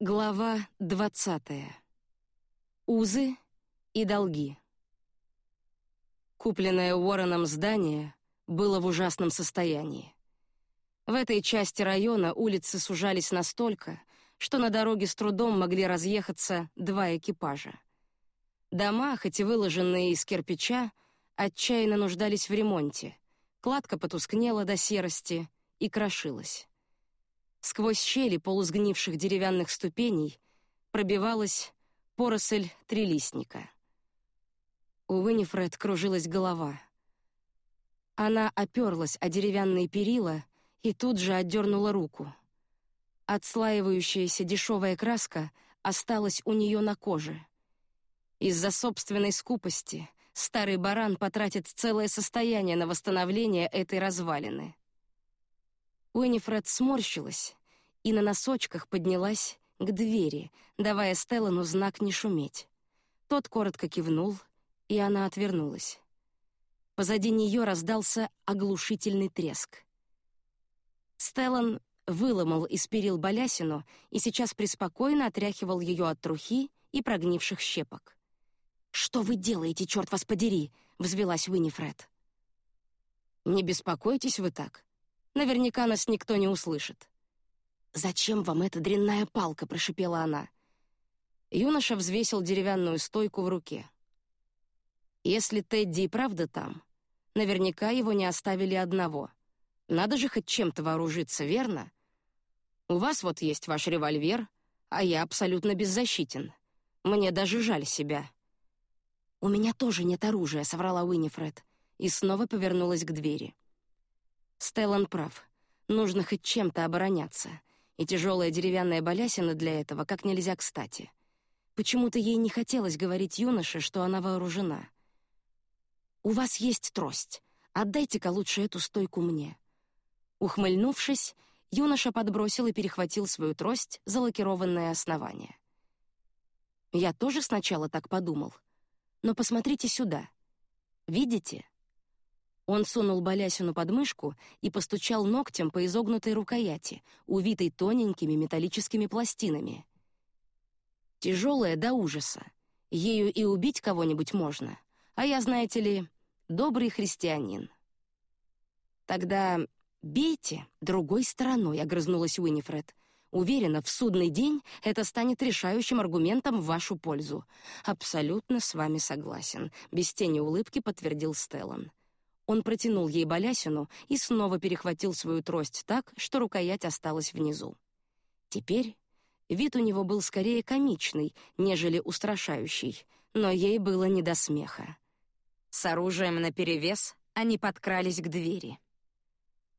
Глава двадцатая. Узы и долги. Купленное Уорреном здание было в ужасном состоянии. В этой части района улицы сужались настолько, что на дороге с трудом могли разъехаться два экипажа. Дома, хоть и выложенные из кирпича, отчаянно нуждались в ремонте. Кладка потускнела до серости и крошилась. Сквозь щели полусгнивших деревянных ступеней пробивалась поросль трилистника. У Уинифред кружилась голова. Она оперлась о деревянные перила и тут же отдернула руку. Отслаивающаяся дешевая краска осталась у нее на коже. Из-за собственной скупости старый баран потратит целое состояние на восстановление этой развалины. Уинифред сморщилась и на носочках поднялась к двери, давая Стеллану знак не шуметь. Тот коротко кивнул, и она отвернулась. Позади нее раздался оглушительный треск. Стеллан выломал из перил балясину и сейчас преспокойно отряхивал ее от трухи и прогнивших щепок. «Что вы делаете, черт вас подери?» — взвелась Уинифред. «Не беспокойтесь вы так. Наверняка нас никто не услышит. Зачем вам эта дрянная палка? прошипела она. Юноша взвесил деревянную стойку в руке. Если Тедди и правда там, наверняка его не оставили одного. Надо же хоть чем-то вооружиться, верно? У вас вот есть ваш револьвер, а я абсолютно беззащитен. Мне даже жаль себя. У меня тоже нет оружия, соврала Уинифред и снова повернулась к двери. Стеллан прав. Нужно хоть чем-то обороняться, и тяжелая деревянная балясина для этого как нельзя кстати. Почему-то ей не хотелось говорить юноше, что она вооружена. У вас есть трость. Отдайте-ка лучше эту стойку мне. Ухмыльнувшись, юноша подбросил и перехватил свою трость за лакированное основание. Я тоже сначала так подумал, но посмотрите сюда. Видите? Он сунул балясину под мышку и постучал ногтем по изогнутой рукояти, увитой тоненькими металлическими пластинами. Тяжелая до ужаса. Ею и убить кого-нибудь можно. А я, знаете ли, добрый христианин. Тогда бейте другой стороной, огрызнулась Уинифред. Уверена, в судный день это станет решающим аргументом в вашу пользу. Абсолютно с вами согласен, без тени улыбки подтвердил Стеллан. Он протянул ей балясину и снова перехватил свою трость так, что рукоять осталась внизу. Теперь вид у него был скорее комичный, нежели устрашающий, но ей было не до смеха. С оружием наперевес они подкрались к двери.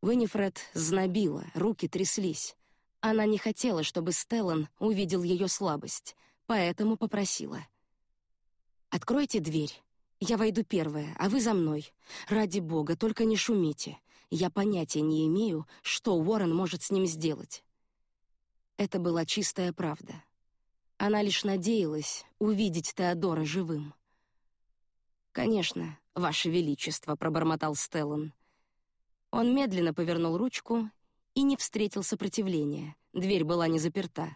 Винифред знобила, руки тряслись. Она не хотела, чтобы Стеллан увидел ее слабость, поэтому попросила: "Откройте дверь". Я войду первая, а вы за мной. Ради бога, только не шумите. Я понятия не имею, что Уоррен может с ним сделать. Это была чистая правда. Она лишь надеялась увидеть Теодора живым. Конечно, ваше величество, пробормотал Стеллан. Он медленно повернул ручку и не встретил сопротивления. Дверь была не заперта.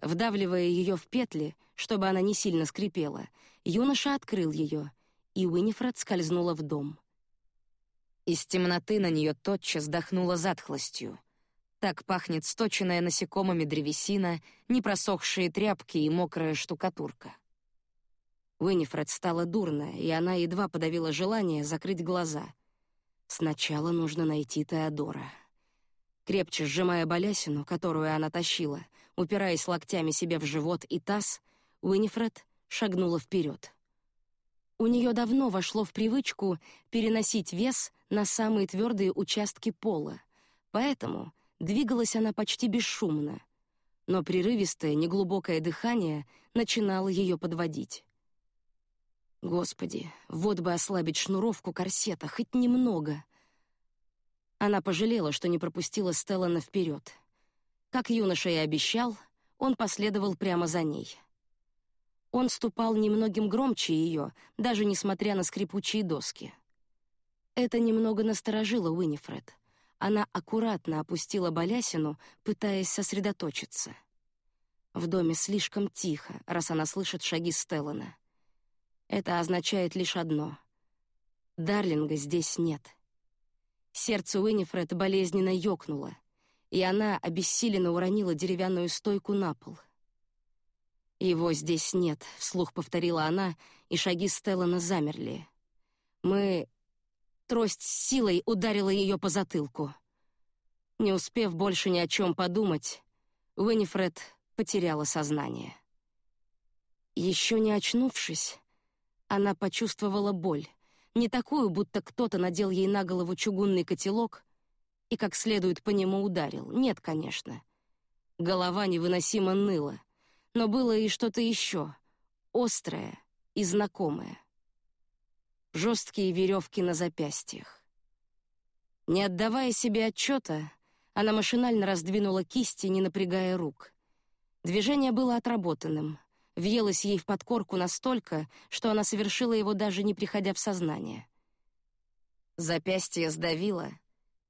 Вдавливая ее в петли, чтобы она не сильно скрипела, юноша открыл ее, и Уинифред скользнула в дом. Из темноты на нее тотчас дохнуло затхлостью. Так пахнет сточенная насекомыми древесина, непросохшие тряпки и мокрая штукатурка. Уинифред стала дурно, и она едва подавила желание закрыть глаза. Сначала нужно найти Теодора. Крепче сжимая балясину, которую она тащила, упираясь локтями себе в живот и таз, Уинифред шагнула вперед. У нее давно вошло в привычку переносить вес на самые твердые участки пола, поэтому двигалась она почти бесшумно, но прерывистое неглубокое дыхание начинало ее подводить. Господи, вот бы ослабить шнуровку корсета хоть немного. Она пожалела, что не пропустила Стеллана вперед. Как юноша и обещал, он последовал прямо за ней. Он ступал немногим громче ее, даже несмотря на скрипучие доски. Это немного насторожило Уинифред. Она аккуратно опустила балясину, пытаясь сосредоточиться. В доме слишком тихо, раз она слышит шаги Стеллана. Это означает лишь одно — Дарлинга здесь нет. Сердце Уинифред болезненно ёкнуло, и она обессиленно уронила деревянную стойку на пол. «Его здесь нет», — вслух повторила она, и шаги Стеллана замерли. «Мы...» Трость с силой ударила ее по затылку. Не успев больше ни о чем подумать, Уинифред потеряла сознание. Еще не очнувшись, она почувствовала боль, не такую, будто кто-то надел ей на голову чугунный котелок и как следует по нему ударил. Нет, конечно. Голова невыносимо ныла, но было и что-то еще, острое и знакомое. Жесткие веревки на запястьях. Не отдавая себе отчета, она машинально раздвинула кисти, не напрягая рук. Движение было отработанным, въелось ей в подкорку настолько, что она совершила его даже не приходя в сознание. Запястье сдавило,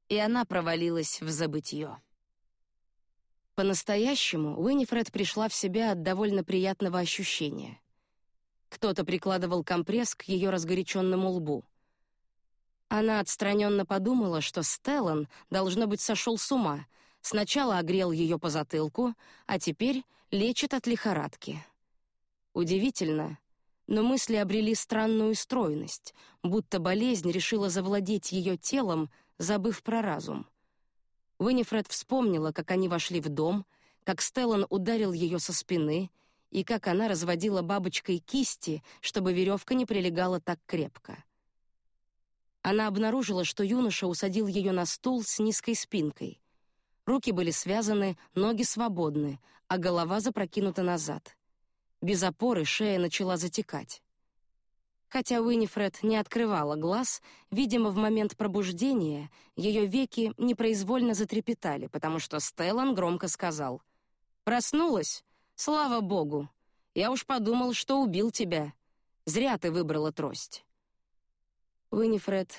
и она провалилась в забытье. По-настоящему Уинифред пришла в себя от довольно приятного ощущения. Кто-то прикладывал компресс к ее разгоряченному лбу. Она отстраненно подумала, что Стеллан, должно быть, сошел с ума. Сначала огрел ее по затылку, а теперь лечит от лихорадки. Удивительно, но мысли обрели странную стройность, будто болезнь решила завладеть ее телом, забыв про разум. Винифред вспомнила, как они вошли в дом, как Стеллан ударил ее со спины и как она разводила бабочкой кисти, чтобы веревка не прилегала так крепко. Она обнаружила, что юноша усадил ее на стул с низкой спинкой. Руки были связаны, ноги свободны, а голова запрокинута назад. Без опоры шея начала затекать. Хотя Уинифред не открывала глаз, видимо, в момент пробуждения ее веки непроизвольно затрепетали, потому что Стеллан громко сказал: "Проснулась? Слава богу! Я уж подумал, что убил тебя. Зря ты выбрала трость". Уинифред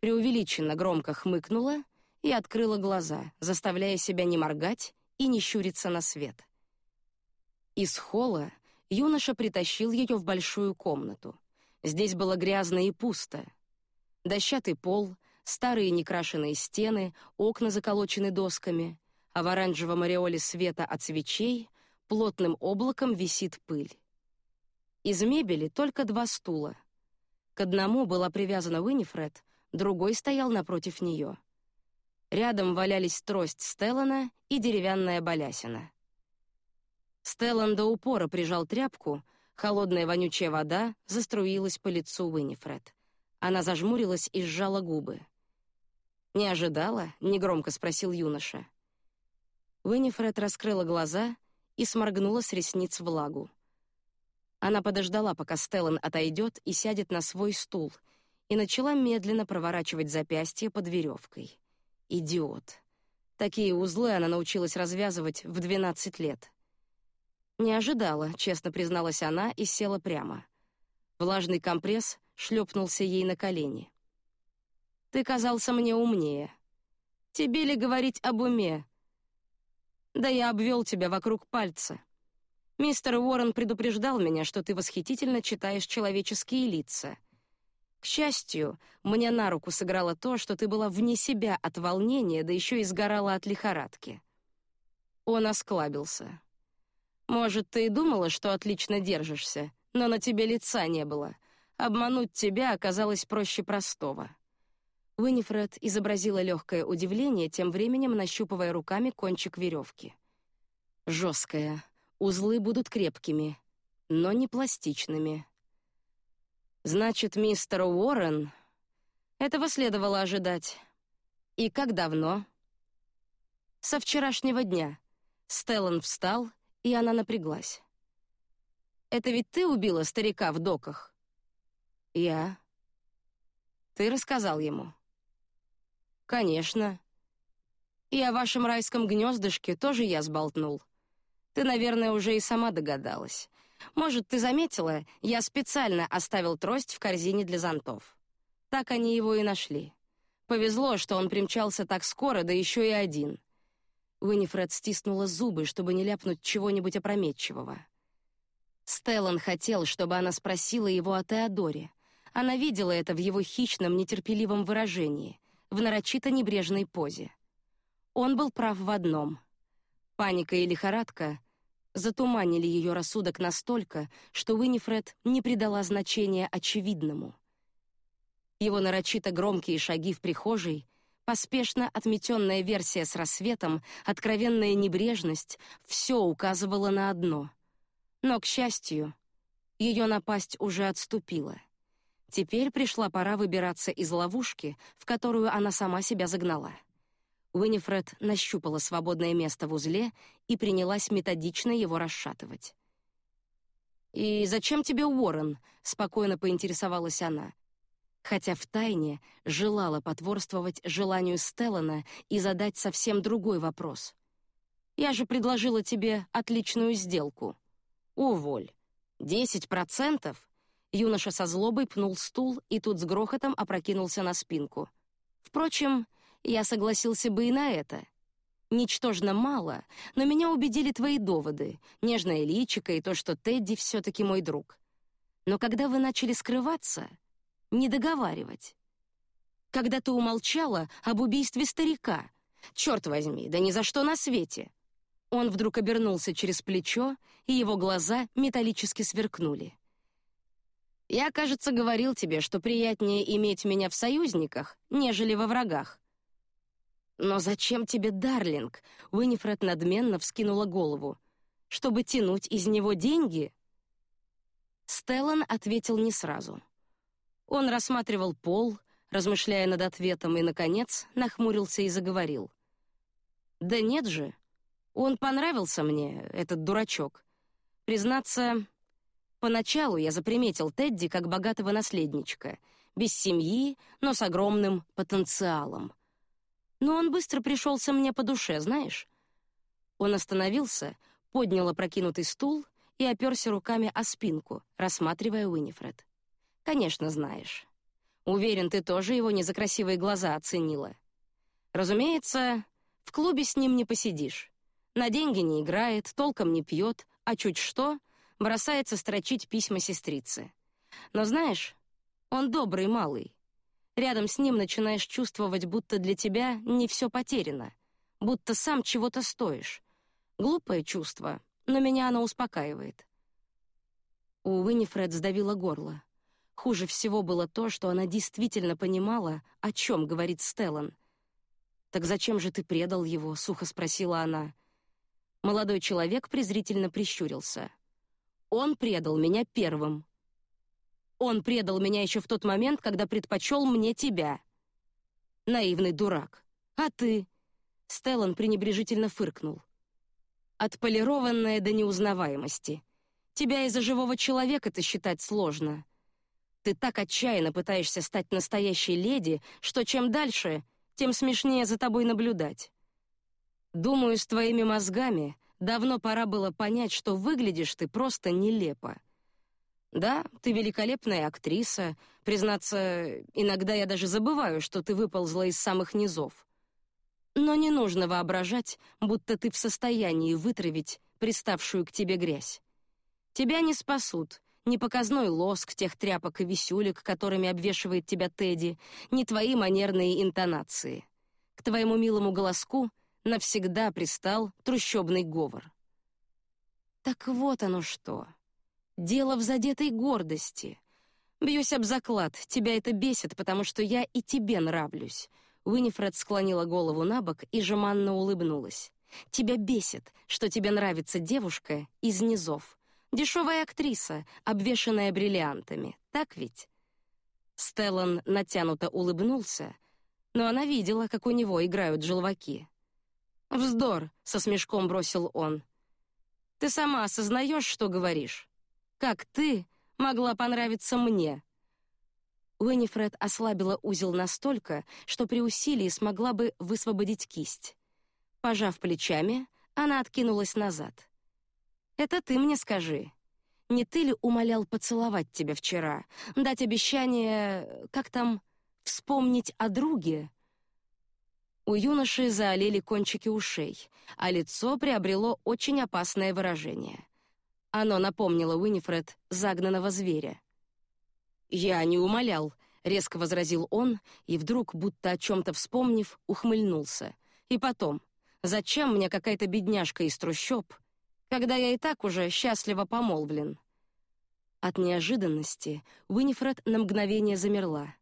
преувеличенно громко хмыкнула и открыла глаза, заставляя себя не моргать и не щуриться на свет. Из холла юноша притащил ее в большую комнату. Здесь было грязно и пусто. Дощатый пол, старые некрашенные стены, окна заколочены досками, а в оранжевом ореоле света от свечей плотным облаком висит пыль. Из мебели только два стула — к одному была привязана Уинифред, другой стоял напротив нее. Рядом валялись трость Стеллана и деревянная балясина. Стеллан до упора прижал тряпку, холодная вонючая вода заструилась по лицу Уинифред. Она зажмурилась и сжала губы. «Не ожидала?» — негромко спросил юноша. Уинифред раскрыла глаза и сморгнула с ресниц влагу. Она подождала, пока Стеллан отойдет и сядет на свой стул, и начала медленно проворачивать запястье под веревкой. Идиот. Такие узлы она научилась развязывать в 12 лет. Не ожидала, честно призналась она и села прямо. Влажный компресс шлепнулся ей на колени. Ты казался мне умнее. Тебе ли говорить об уме? Да я обвел тебя вокруг пальца. Мистер Уоррен предупреждал меня, что ты восхитительно читаешь человеческие лица. К счастью, мне на руку сыграло то, что ты была вне себя от волнения, да еще и сгорала от лихорадки. Он осклабился. Может, ты и думала, что отлично держишься, но на тебе лица не было. Обмануть тебя оказалось проще простого. Уинифред изобразила легкое удивление, тем временем нащупывая руками кончик веревки. Жесткая, Узлы будут крепкими, но не пластичными. Значит, мистер Уоррен... Этого следовало ожидать. И как давно? Со вчерашнего дня. Стеллан встал, и она напряглась. Это ведь ты убила старика в доках? Я. Ты рассказал ему? Конечно. И о вашем райском гнездышке тоже я сболтнул. Ты, наверное, уже и сама догадалась. Может, ты заметила, я специально оставил трость в корзине для зонтов. Так они его и нашли. Повезло, что он примчался так скоро, да еще и один. Уинифред стиснула зубы, чтобы не ляпнуть чего-нибудь опрометчивого. Стеллан хотел, чтобы она спросила его о Теодоре. Она видела это в его хищном, нетерпеливом выражении, в нарочито небрежной позе. Он был прав в одном. Паника и лихорадка затуманили ее рассудок настолько, что Уинифред не придала значения очевидному. Его нарочито громкие шаги в прихожей Поспешно отметенная версия с рассветом, откровенная небрежность — все указывало на одно. Но, к счастью, ее напасть уже отступила. Теперь пришла пора выбираться из ловушки, в которую она сама себя загнала. Уинифред нащупала свободное место в узле и принялась методично его расшатывать. «И зачем тебе Уоррен?» — спокойно поинтересовалась она хотя втайне желала потворствовать желанию Стеллана и задать совсем другой вопрос. «Я же предложила тебе отличную сделку. Уволь. Десять процентов?» Юноша со злобой пнул стул и тут с грохотом опрокинулся на спинку. «Впрочем, я согласился бы и на это. Ничтожно мало, но меня убедили твои доводы, нежная личико и то, что Тедди все-таки мой друг. Но когда вы начали скрываться, не договаривать. Когда ты умолчала об убийстве старика. Черт возьми, да ни за что на свете. Он вдруг обернулся через плечо, и его глаза металлически сверкнули. Я, кажется, говорил тебе, что приятнее иметь меня в союзниках, нежели во врагах. Но зачем тебе Дарлинг? Уинифред надменно вскинула голову. Чтобы тянуть из него деньги? Стеллан ответил не сразу. Он рассматривал пол, размышляя над ответом, и, наконец, нахмурился и заговорил. «Да нет же, он понравился мне, этот дурачок. Признаться, поначалу я заприметил Тедди как богатого наследничка, без семьи, но с огромным потенциалом. Но он быстро пришелся мне по душе, знаешь?» Он остановился, поднял опрокинутый стул и оперся руками о спинку, рассматривая Уинифред. Конечно, знаешь. Уверен, ты тоже его не за красивые глаза оценила. Разумеется, в клубе с ним не посидишь. На деньги не играет, толком не пьет, а чуть что бросается строчить письма сестрице. Но знаешь, он добрый малый. Рядом с ним начинаешь чувствовать, будто для тебя не все потеряно, будто сам чего-то стоишь. Глупое чувство, но меня оно успокаивает. У Уинифред сдавило горло. Хуже всего было то, что она действительно понимала, о чем говорит Стеллан. «Так зачем же ты предал его?» — сухо спросила она. Молодой человек презрительно прищурился. «Он предал меня первым. Он предал меня еще в тот момент, когда предпочел мне тебя. Наивный дурак. А ты?» Стеллан пренебрежительно фыркнул. «Отполированная до неузнаваемости. Тебя из-за живого человека-то считать сложно. Ты так отчаянно пытаешься стать настоящей леди, что чем дальше, тем смешнее за тобой наблюдать. Думаю, с твоими мозгами давно пора было понять, что выглядишь ты просто нелепо. Да, ты великолепная актриса. Признаться, иногда я даже забываю, что ты выползла из самых низов. Но не нужно воображать, будто ты в состоянии вытравить приставшую к тебе грязь. Тебя не спасут ни показной лоск тех тряпок и висюлек, которыми обвешивает тебя Тедди, ни твои манерные интонации. К твоему милому голоску навсегда пристал трущобный говор. Так вот оно что. Дело в задетой гордости. Бьюсь об заклад, тебя это бесит, потому что я и тебе нравлюсь. Уинифред склонила голову на бок и жеманно улыбнулась. Тебя бесит, что тебе нравится девушка из низов, Дешевая актриса, обвешанная бриллиантами, так ведь? Стеллан натянуто улыбнулся, но она видела, как у него играют желваки. «Вздор!» — со смешком бросил он. «Ты сама осознаешь, что говоришь? Как ты могла понравиться мне?» Уинифред ослабила узел настолько, что при усилии смогла бы высвободить кисть. Пожав плечами, она откинулась назад. Это ты мне скажи. Не ты ли умолял поцеловать тебя вчера, дать обещание, как там, вспомнить о друге? У юноши заолели кончики ушей, а лицо приобрело очень опасное выражение. Оно напомнило Уинифред загнанного зверя. «Я не умолял», — резко возразил он, и вдруг, будто о чем-то вспомнив, ухмыльнулся. «И потом, зачем мне какая-то бедняжка из трущоб, когда я и так уже счастливо помолвлен?» От неожиданности Уинифред на мгновение замерла.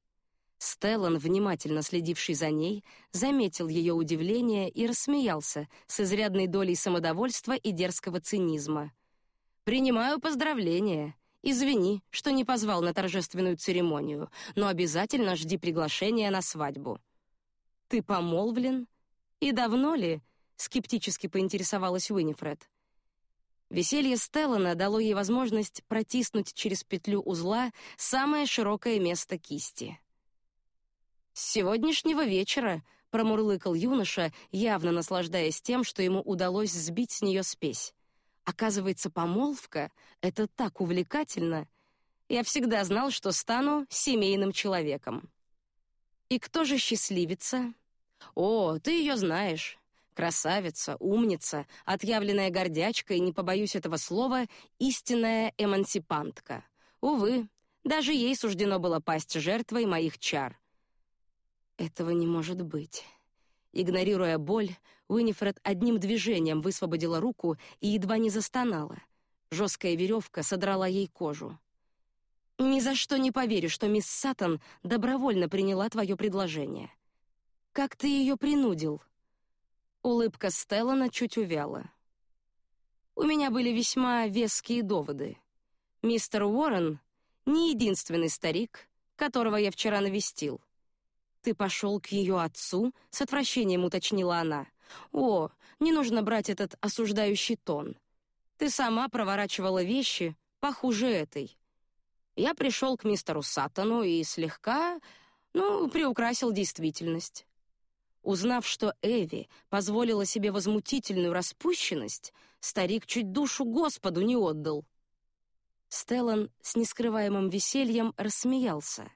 Стеллан, внимательно следивший за ней, заметил ее удивление и рассмеялся с изрядной долей самодовольства и дерзкого цинизма. «Принимаю поздравления. Извини, что не позвал на торжественную церемонию, но обязательно жди приглашения на свадьбу». «Ты помолвлен? И давно ли?» — скептически поинтересовалась Уинифред. Веселье Стеллана дало ей возможность протиснуть через петлю узла самое широкое место кисти. С сегодняшнего вечера, промурлыкал юноша, явно наслаждаясь тем, что ему удалось сбить с нее спесь. Оказывается, помолвка это так увлекательно. Я всегда знал, что стану семейным человеком. И кто же счастливица? О, ты ее знаешь. Красавица, умница, отъявленная гордячка и не побоюсь этого слова, истинная эмансипантка. Увы, даже ей суждено было пасть жертвой моих чар. Этого не может быть. Игнорируя боль, Уинифред одним движением высвободила руку и едва не застонала. Жесткая веревка содрала ей кожу. Ни за что не поверю, что мисс Саттон добровольно приняла твое предложение. Как ты ее принудил? Улыбка Стеллана чуть увяла. У меня были весьма веские доводы. Мистер Уоррен не единственный старик, которого я вчера навестил. Ты пошел к ее отцу? С отвращением уточнила она. О, не нужно брать этот осуждающий тон. Ты сама проворачивала вещи похуже этой. Я пришел к мистеру Саттону и слегка, ну, приукрасил действительность. Узнав, что Эви позволила себе возмутительную распущенность, старик чуть душу Господу не отдал. Стеллан с нескрываемым весельем рассмеялся,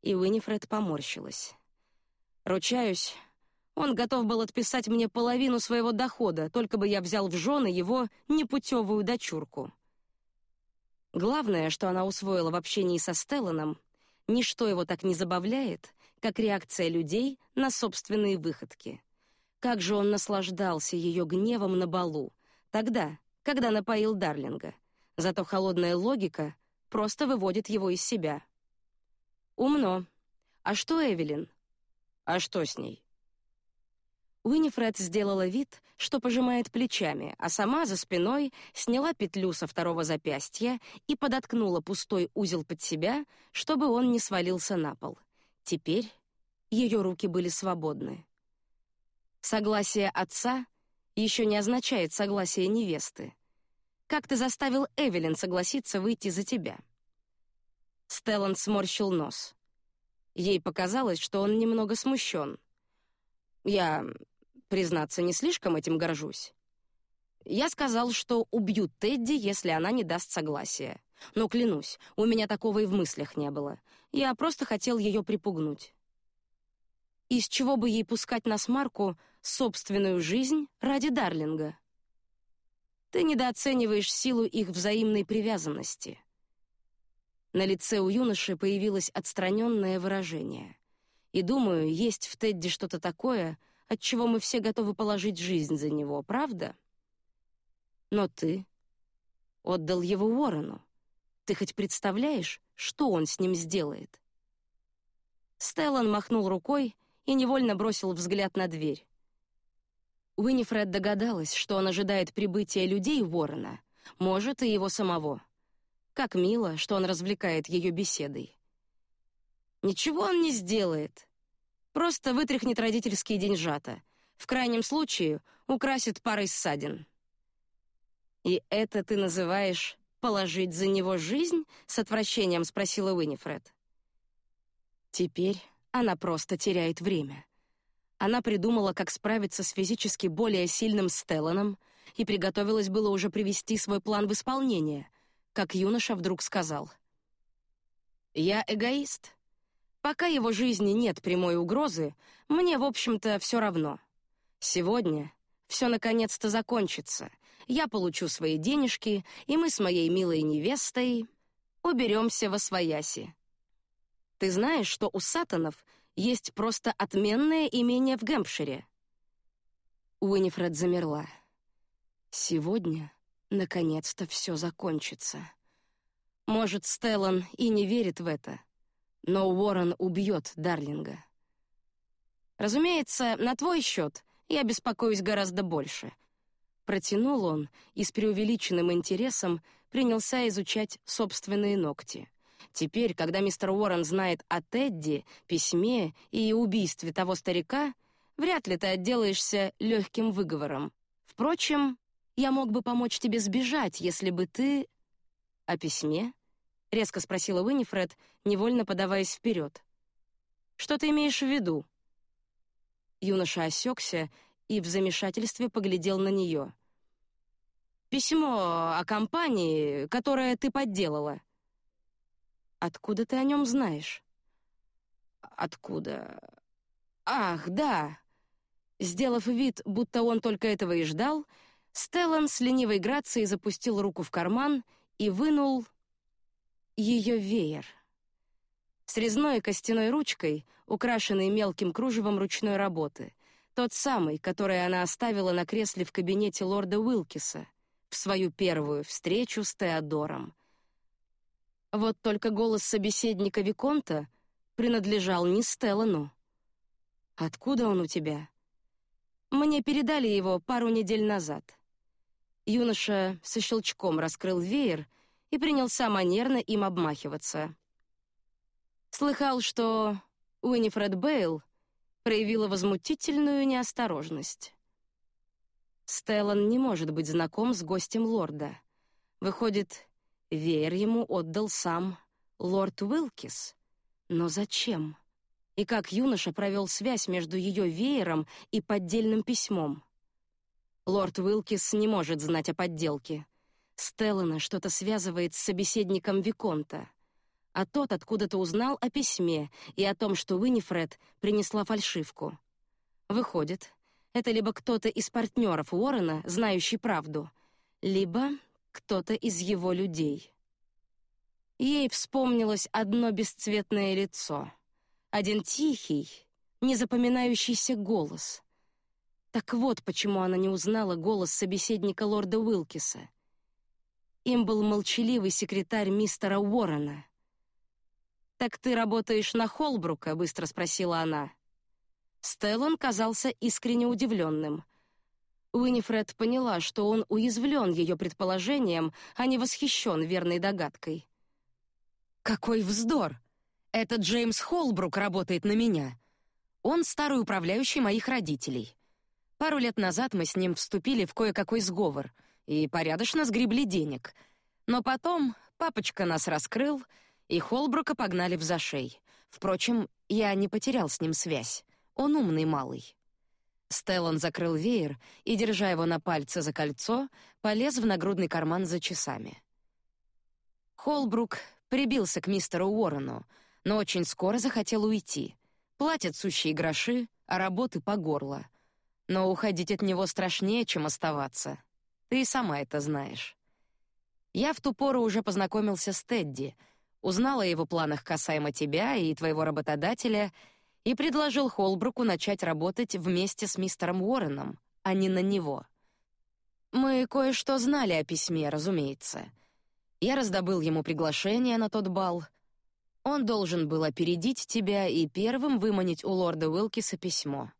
и Уинифред поморщилась. Ручаюсь, он готов был отписать мне половину своего дохода, только бы я взял в жены его непутевую дочурку. Главное, что она усвоила в общении со Стелланом, ничто его так не забавляет, как реакция людей на собственные выходки. Как же он наслаждался ее гневом на балу, тогда, когда напоил Дарлинга. Зато холодная логика просто выводит его из себя. Умно. А что Эвелин? А что с ней? Уинифред сделала вид, что пожимает плечами, а сама за спиной сняла петлю со второго запястья и подоткнула пустой узел под себя, чтобы он не свалился на пол. Теперь ее руки были свободны. Согласие отца еще не означает согласие невесты. Как ты заставил Эвелин согласиться выйти за тебя? Стеллан сморщил нос. Ей показалось, что он немного смущен. Я, признаться, не слишком этим горжусь. Я сказал, что убью Тедди, если она не даст согласия. Но клянусь, у меня такого и в мыслях не было. Я просто хотел ее припугнуть. Из чего бы ей пускать на смарку собственную жизнь ради Дарлинга? Ты недооцениваешь силу их взаимной привязанности. На лице у юноши появилось отстраненное выражение. И думаю, есть в Тедди что-то такое, от чего мы все готовы положить жизнь за него, правда? Но ты отдал его Уоррену. Ты хоть представляешь, что он с ним сделает? Стеллан махнул рукой и невольно бросил взгляд на дверь. Уинифред догадалась, что он ожидает прибытия людей Уоррена, может и его самого. Как мило, что он развлекает ее беседой. Ничего он не сделает. Просто вытряхнет родительские деньжата. В крайнем случае украсит парой ссадин. И это ты называешь положить за него жизнь? С отвращением спросила Уинифред. Теперь она просто теряет время. Она придумала, как справиться с физически более сильным Стелланом и приготовилась было уже привести свой план в исполнение, как юноша вдруг сказал: "Я эгоист. Пока его жизни нет прямой угрозы, мне, в общем-то, все равно. Сегодня все наконец-то закончится. Я получу свои денежки, и мы с моей милой невестой уберемся во свояси. Ты знаешь, что у Сатанов есть просто отменное имение в Гэмпшире? Уинифред замерла. Сегодня, наконец-то, все закончится. Может, Стеллан и не верит в это, но Уоррен убьет Дарлинга. Разумеется, на твой счет я беспокоюсь гораздо больше. Протянул он и с преувеличенным интересом принялся изучать собственные ногти. Теперь, когда мистер Уоррен знает о Тедди, письме и убийстве того старика, вряд ли ты отделаешься легким выговором. Впрочем, я мог бы помочь тебе сбежать, если бы ты... О письме? резко спросила Уинифред, невольно подаваясь вперед. Что ты имеешь в виду? Юноша осекся и в замешательстве поглядел на нее. Письмо о компании, которое ты подделала. Откуда ты о нем знаешь? Откуда? Ах, да. Сделав вид, будто он только этого и ждал, Стеллан с ленивой грацией запустил руку в карман и вынул ее веер. С резной костяной ручкой, украшенной мелким кружевом ручной работы, тот самый, который она оставила на кресле в кабинете лорда Уилкиса в свою первую встречу с Теодором. Вот только голос собеседника Виконта принадлежал не Стеллану. «Откуда он у тебя?» «Мне передали его пару недель назад». Юноша со щелчком раскрыл веер и принялся манерно им обмахиваться. Слыхал, что Уинифред Бейл проявила возмутительную неосторожность. Стеллан не может быть знаком с гостем лорда. Выходит, Веер ему отдал сам лорд Уилкис. Но зачем? И как юноша провел связь между ее веером и поддельным письмом? Лорд Уилкис не может знать о подделке. Стеллана что-то связывает с собеседником Виконта. А тот откуда-то узнал о письме и о том, что Уинифред принесла фальшивку. Выходит, это либо кто-то из партнеров Уоррена, знающий правду, либо кто-то из его людей. Ей вспомнилось одно бесцветное лицо, один тихий, незапоминающийся голос. Так вот, почему она не узнала голос собеседника лорда Уилкиса. Им был молчаливый секретарь мистера Уоррена. Так ты работаешь на Холбрука? быстро спросила она. Стеллан казался искренне удивленным. Уинифред поняла, что он уязвлен ее предположением, а не восхищен верной догадкой. Какой вздор! Этот Джеймс Холбрук работает на меня. Он старый управляющий моих родителей. Пару лет назад мы с ним вступили в кое-какой сговор и порядочно сгребли денег. Но потом папочка нас раскрыл, и Холбрука погнали в зашей. Впрочем, я не потерял с ним связь. Он умный малый. Стеллан закрыл веер и, держа его на пальце за кольцо, полез в нагрудный карман за часами. Холбрук прибился к мистеру Уоррену, но очень скоро захотел уйти. Платят сущие гроши, а работы по горло. Но уходить от него страшнее, чем оставаться. Ты и сама это знаешь. Я в ту пору уже познакомился с Тедди, узнала о его планах касаемо тебя и твоего работодателя — и предложил Холбруку начать работать вместе с мистером Уорреном, а не на него. Мы кое-что знали о письме, разумеется. Я раздобыл ему приглашение на тот бал. Он должен был опередить тебя и первым выманить у лорда Уилкиса письмо.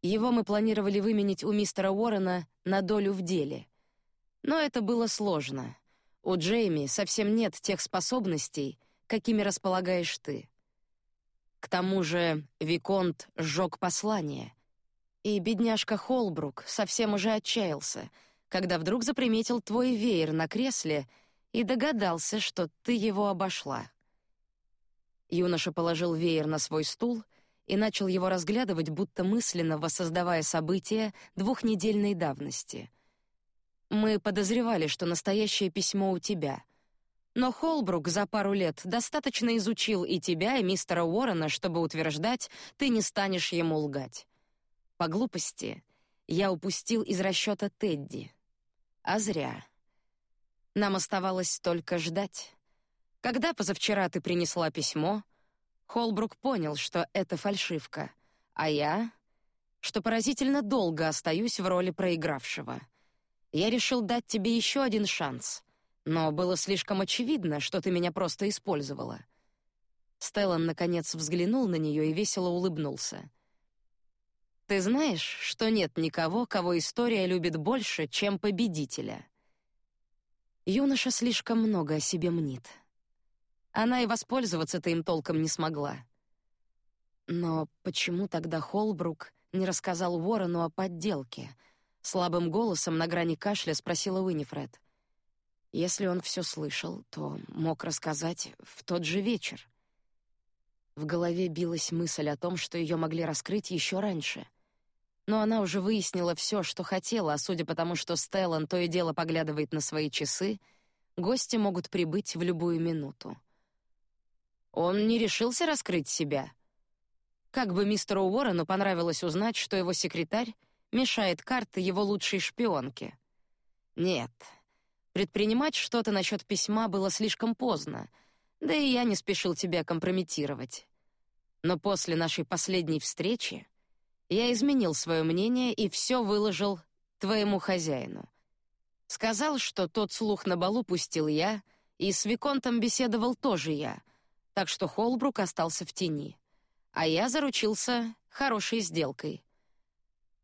Его мы планировали выменить у мистера Уоррена на долю в деле. Но это было сложно. У Джейми совсем нет тех способностей, какими располагаешь ты. К тому же виконт сжег послание, и бедняжка Холбрук совсем уже отчаялся, когда вдруг заприметил твой веер на кресле и догадался, что ты его обошла. Юноша положил веер на свой стул и начал его разглядывать, будто мысленно воссоздавая события двухнедельной давности. Мы подозревали, что настоящее письмо у тебя. Но Холбрук за пару лет достаточно изучил и тебя, и мистера Уоррена, чтобы утверждать, ты не станешь ему лгать. По глупости я упустил из расчета Тедди. А зря. Нам оставалось только ждать. Когда позавчера ты принесла письмо, Холбрук понял, что это фальшивка, а я, что поразительно долго остаюсь в роли проигравшего. Я решил дать тебе еще один шанс, но было слишком очевидно, что ты меня просто использовала. Стеллан наконец взглянул на нее и весело улыбнулся. Ты знаешь, что нет никого, кого история любит больше, чем победителя. Юноша слишком много о себе мнит. Она и воспользоваться-то им толком не смогла. Но почему тогда Холбрук не рассказал Ворону о подделке? Слабым голосом на грани кашля спросила Уинифред. Если он все слышал, то мог рассказать в тот же вечер. В голове билась мысль о том, что ее могли раскрыть еще раньше. Но она уже выяснила все, что хотела, а судя по тому, что Стеллан то и дело поглядывает на свои часы, гости могут прибыть в любую минуту. Он не решился раскрыть себя. Как бы мистеру Уоррену понравилось узнать, что его секретарь мешает карты его лучшей шпионке. Нет, предпринимать что-то насчет письма было слишком поздно, да и я не спешил тебя компрометировать. Но после нашей последней встречи я изменил свое мнение и все выложил твоему хозяину. Сказал, что тот слух на балу пустил я, и с виконтом беседовал тоже я, так что Холбрук остался в тени. А я заручился хорошей сделкой.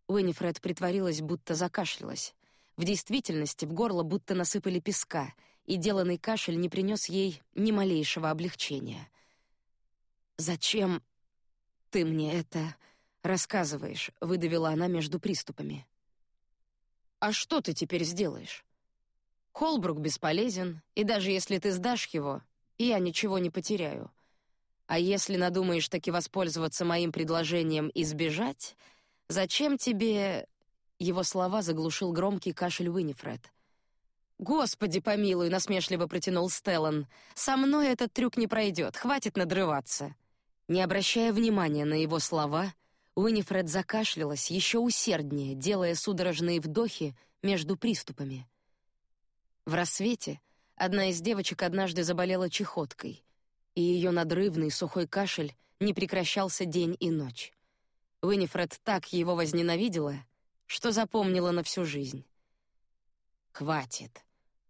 Уинифред притворилась, будто закашлялась. В действительности в горло будто насыпали песка, и деланный кашель не принес ей ни малейшего облегчения. «Зачем ты мне это рассказываешь?» — выдавила она между приступами. «А что ты теперь сделаешь? Холбрук бесполезен, и даже если ты сдашь его, я ничего не потеряю. А если надумаешь таки воспользоваться моим предложением и сбежать, зачем тебе...» Его слова заглушил громкий кашель Уинифред. «Господи помилуй!» — насмешливо протянул Стеллан. «Со мной этот трюк не пройдет, хватит надрываться». Не обращая внимания на его слова, Уинифред закашлялась еще усерднее, делая судорожные вдохи между приступами. В рассвете Одна из девочек однажды заболела чехоткой, и ее надрывный сухой кашель не прекращался день и ночь. Уинифред так его возненавидела, что запомнила на всю жизнь. Хватит.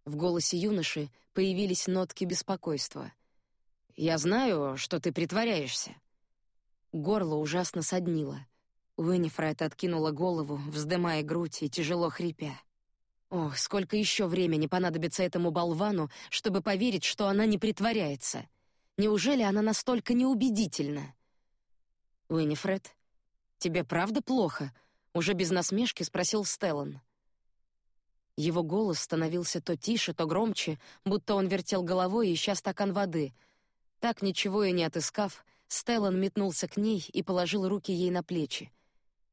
В голосе юноши появились нотки беспокойства. Я знаю, что ты притворяешься. Горло ужасно соднило. Уинифред откинула голову, вздымая грудь и тяжело хрипя. Ох, сколько еще времени понадобится этому болвану, чтобы поверить, что она не притворяется. Неужели она настолько неубедительна? Уинифред, тебе правда плохо? Уже без насмешки спросил Стеллан. Его голос становился то тише, то громче, будто он вертел головой, ища стакан воды. Так ничего и не отыскав, Стеллан метнулся к ней и положил руки ей на плечи.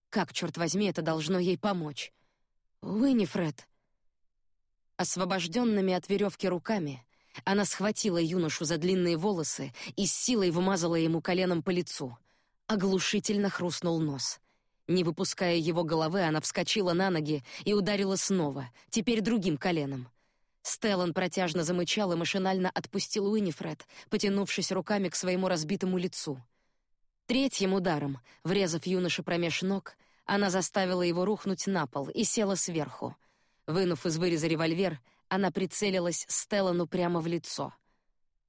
Как черт возьми, это должно ей помочь? Уинифред. Освобожденными от веревки руками она схватила юношу за длинные волосы и с силой вмазала ему коленом по лицу. Оглушительно хрустнул нос. Не выпуская его головы, она вскочила на ноги и ударила снова, теперь другим коленом. Стеллан протяжно замычал и машинально отпустил Уинифред, потянувшись руками к своему разбитому лицу. Третьим ударом, врезав юноше промеж ног, она заставила его рухнуть на пол и села сверху. Вынув из выреза револьвер, она прицелилась Стеллану прямо в лицо.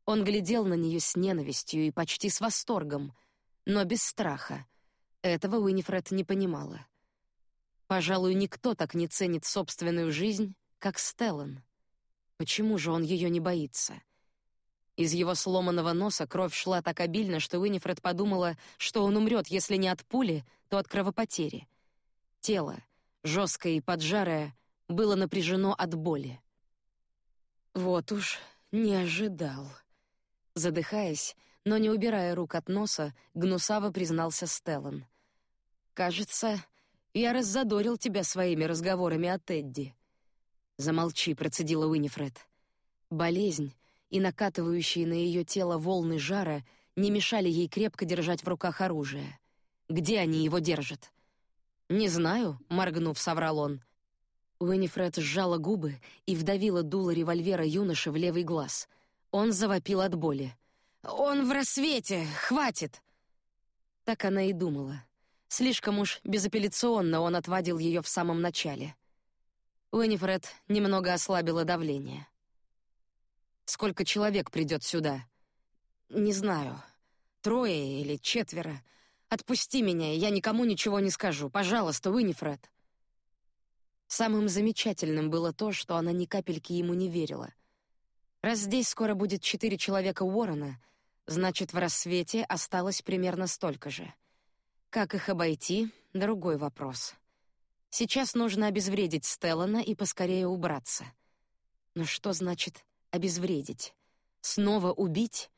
Он глядел на нее с ненавистью и почти с восторгом, но без страха. Этого Уинифред не понимала. Пожалуй, никто так не ценит собственную жизнь, как Стеллан. Почему же он ее не боится? Из его сломанного носа кровь шла так обильно, что Уинифред подумала, что он умрет, если не от пули, то от кровопотери. Тело, жесткое и поджарое, было напряжено от боли. Вот уж не ожидал. Задыхаясь, но не убирая рук от носа, гнусаво признался Стеллан. Кажется, я раззадорил тебя своими разговорами о Тедди. Замолчи, процедила Уинифред. Болезнь, и накатывающие на ее тело волны жара не мешали ей крепко держать в руках оружие. Где они его держат? Не знаю, моргнув, соврал он. Уинифред сжала губы и вдавила дуло револьвера юноши в левый глаз. Он завопил от боли. Он в рассвете, хватит. Так она и думала. Слишком уж безапелляционно он отводил ее в самом начале. Уинифред немного ослабила давление. Сколько человек придет сюда? Не знаю. Трое или четверо. Отпусти меня, я никому ничего не скажу. Пожалуйста, Уинифред. Самым замечательным было то, что она ни капельки ему не верила. Раз здесь скоро будет четыре человека Уоррена, значит, в рассвете осталось примерно столько же. Как их обойти — другой вопрос. Сейчас нужно обезвредить Стеллана и поскорее убраться. Но что значит обезвредить? Снова убить?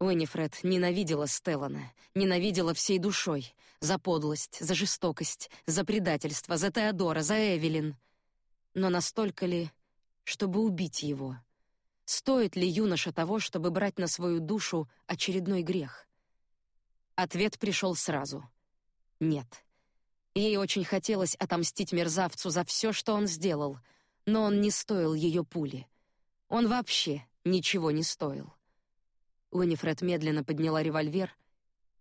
Уинифред ненавидела Стеллана, ненавидела всей душой за подлость, за жестокость, за предательство, за Теодора, за Эвелин. Но настолько ли, чтобы убить его? Стоит ли юноша того, чтобы брать на свою душу очередной грех? Ответ пришел сразу. Нет. Ей очень хотелось отомстить мерзавцу за все, что он сделал, но он не стоил ее пули. Он вообще ничего не стоил. Уинифред медленно подняла револьвер,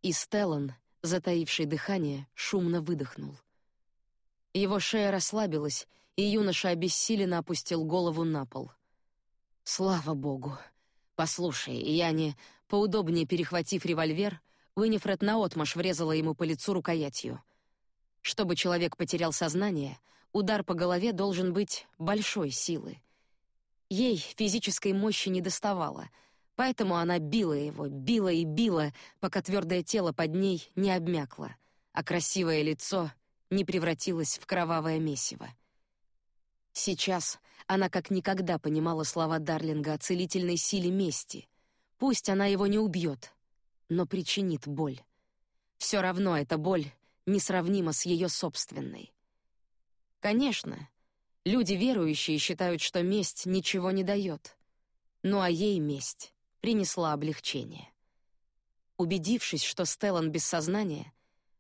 и Стеллан, затаивший дыхание, шумно выдохнул. Его шея расслабилась, и юноша обессиленно опустил голову на пол. Слава богу. Послушай, я не поудобнее перехватив револьвер, Уинифред наотмашь врезала ему по лицу рукоятью. Чтобы человек потерял сознание, удар по голове должен быть большой силы. Ей физической мощи не доставало — Поэтому она била его, била и била, пока твердое тело под ней не обмякло, а красивое лицо не превратилось в кровавое месиво. Сейчас она как никогда понимала слова Дарлинга о целительной силе мести. Пусть она его не убьет, но причинит боль. Все равно эта боль несравнима с ее собственной. Конечно, люди верующие считают, что месть ничего не дает. Ну а ей месть принесла облегчение. Убедившись, что Стеллан без сознания,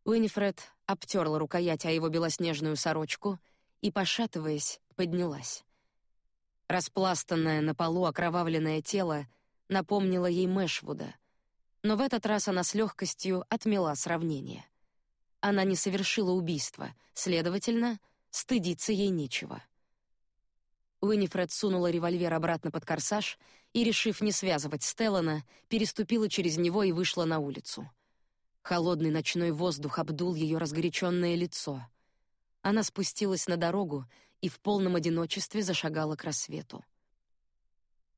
Уинифред обтерла рукоять о его белоснежную сорочку и, пошатываясь, поднялась. Распластанное на полу окровавленное тело напомнило ей Мэшвуда, но в этот раз она с легкостью отмела сравнение. Она не совершила убийства, следовательно, стыдиться ей нечего. Уинифред сунула револьвер обратно под корсаж и, решив не связывать Стеллана, переступила через него и вышла на улицу. Холодный ночной воздух обдул ее разгоряченное лицо. Она спустилась на дорогу и в полном одиночестве зашагала к рассвету.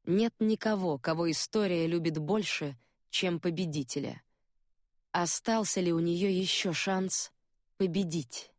Нет никого, кого история любит больше, чем победителя. Остался ли у нее еще шанс победить?